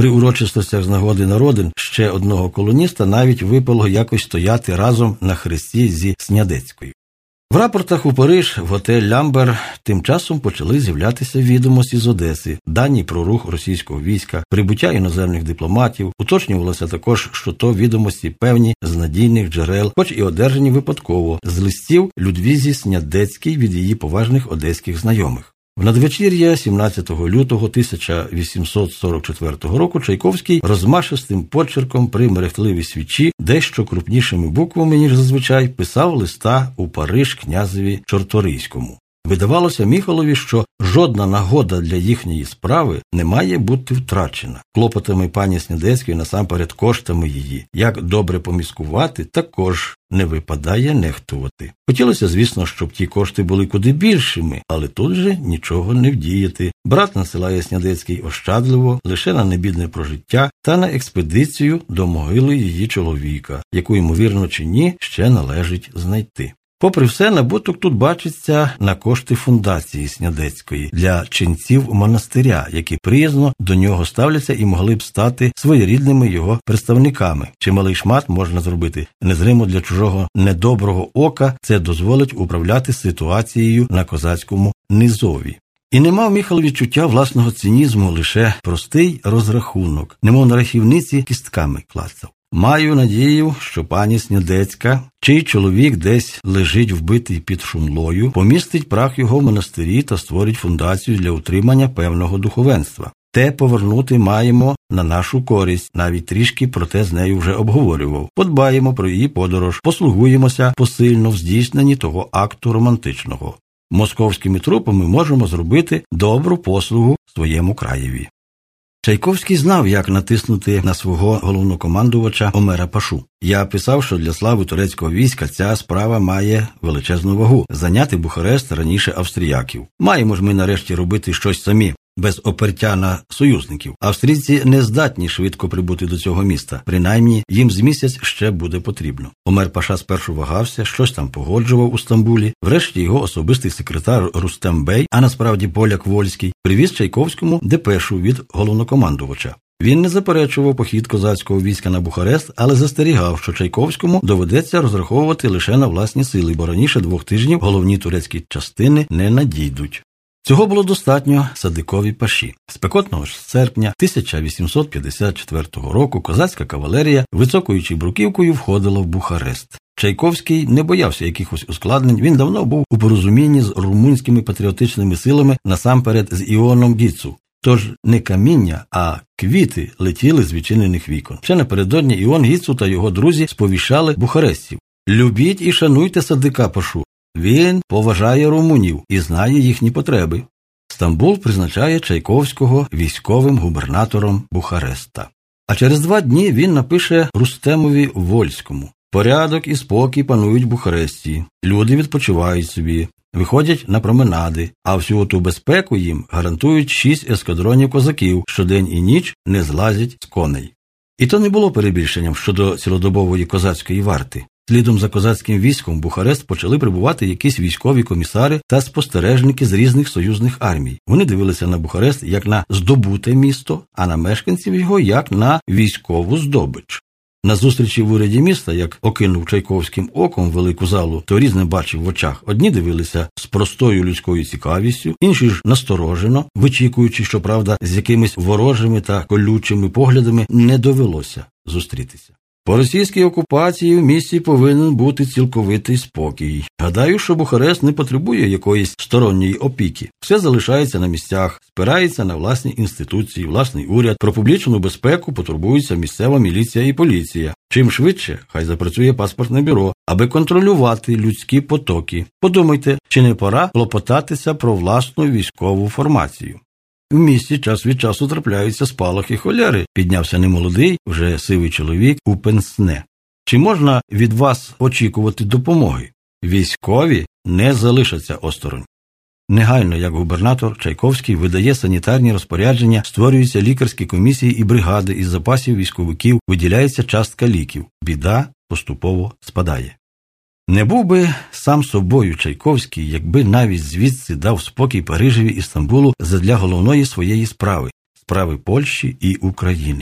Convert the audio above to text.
При урочистостях з нагоди народин ще одного колоніста навіть випало якось стояти разом на хресті зі Снядецькою. В рапортах у Париж в готель Лямбер тим часом почали з'являтися відомості з Одеси, дані про рух російського війська, прибуття іноземних дипломатів. Уточнювалося також, що то відомості певні з надійних джерел, хоч і одержані випадково, з листів Людвізі Снядецькій від її поважних одеських знайомих. В надвечір'я 17 лютого 1844 року Чайковський розмашистим почерком при мерехтливій свічі, дещо крупнішими буквами, ніж зазвичай, писав листа у Париж князеві Чорторийському. Видавалося Міхолові, що жодна нагода для їхньої справи не має бути втрачена. Клопотами пані Снідецької насамперед коштами її. Як добре поміскувати, також не випадає нехтувати. Хотілося, звісно, щоб ті кошти були куди більшими, але тут же нічого не вдіяти. Брат насилає Снядецький ощадливо лише на небідне прожиття та на експедицію до могили її чоловіка, яку, ймовірно чи ні, ще належить знайти. Попри все, набуток тут бачиться на кошти фундації Снядецької для ченців монастиря, які приязно до нього ставляться і могли б стати своєрідними його представниками. Чималий шмат можна зробити незримо для чужого недоброго ока. Це дозволить управляти ситуацією на козацькому низові. І не мав Міхал відчуття власного цинізму лише простий розрахунок, немов на рахівниці кістками клацав. Маю надію, що пані Снідецька, чий чоловік десь лежить вбитий під шумлою, помістить прах його в монастирі та створить фундацію для утримання певного духовенства. Те повернути маємо на нашу користь, навіть трішки про те з нею вже обговорював. Подбаємо про її подорож, послугуємося посильно в здійсненні того акту романтичного. Московськими трупами можемо зробити добру послугу своєму краєві. Чайковський знав, як натиснути на свого головнокомандувача Омера Пашу. Я писав, що для слави турецького війська ця справа має величезну вагу зайняти Бухарест раніше австріяків. Маємо ж ми нарешті робити щось самі без опертя на союзників. Австрійці не здатні швидко прибути до цього міста. Принаймні їм з місяць ще буде потрібно. Омер Паша спершу вагався, щось там погоджував у Стамбулі. Врешті його особистий секретар Рустем Бей, а насправді поляк Вольський, привіз Чайковському депешу від головнокомандувача. Він не заперечував похід козацького війська на Бухарест, але застерігав, що Чайковському доведеться розраховувати лише на власні сили, бо раніше двох тижнів головні турецькі частини не надійдуть. Цього було достатньо садикові паші. Спекотного ж серпня 1854 року козацька кавалерія, високуючи бруківкою, входила в Бухарест. Чайковський не боявся якихось ускладнень. Він давно був у порозумінні з румунськими патріотичними силами насамперед з Іоном Гіцу. Тож не каміння, а квіти летіли з відчинених вікон. Ще напередодні Іон Гіцу та його друзі сповіщали бухарестів. Любіть і шануйте садика пашу. Він поважає румунів і знає їхні потреби. Стамбул призначає Чайковського військовим губернатором Бухареста. А через два дні він напише Рустемові Вольському Порядок і спокій панують в Бухаресті, люди відпочивають собі, виходять на променади, а всю ту безпеку їм гарантують шість ескадронів козаків, що день і ніч не злазять з коней. І то не було перебільшенням щодо цілодобової козацької варти. Слідом за козацьким військом в Бухарест почали прибувати якісь військові комісари та спостережники з різних союзних армій. Вони дивилися на Бухарест як на здобуте місто, а на мешканців його як на військову здобич. На зустрічі в уряді міста, як окинув Чайковським оком велику залу, то різне бачив в очах. Одні дивилися з простою людською цікавістю, інші ж насторожено, вичікуючи, що правда, з якимись ворожими та колючими поглядами не довелося зустрітися. По російській окупації в місті повинен бути цілковитий спокій. Гадаю, що Бухарест не потребує якоїсь сторонньої опіки. Все залишається на місцях, спирається на власні інституції, власний уряд. Про публічну безпеку потурбується місцева міліція і поліція. Чим швидше, хай запрацює паспортне бюро, аби контролювати людські потоки. Подумайте, чи не пора клопотатися про власну військову формацію. В місті час від часу трапляються спалахи холери, піднявся немолодий, вже сивий чоловік у пенсне. Чи можна від вас очікувати допомоги? Військові не залишаться осторонь. Негайно, як губернатор Чайковський видає санітарні розпорядження, створюються лікарські комісії і бригади із запасів військовиків, виділяється частка ліків. Біда поступово спадає. Не був би сам собою Чайковський, якби навіть звідси дав спокій Парижеві і Стамбулу задля головної своєї справи справи Польщі і України.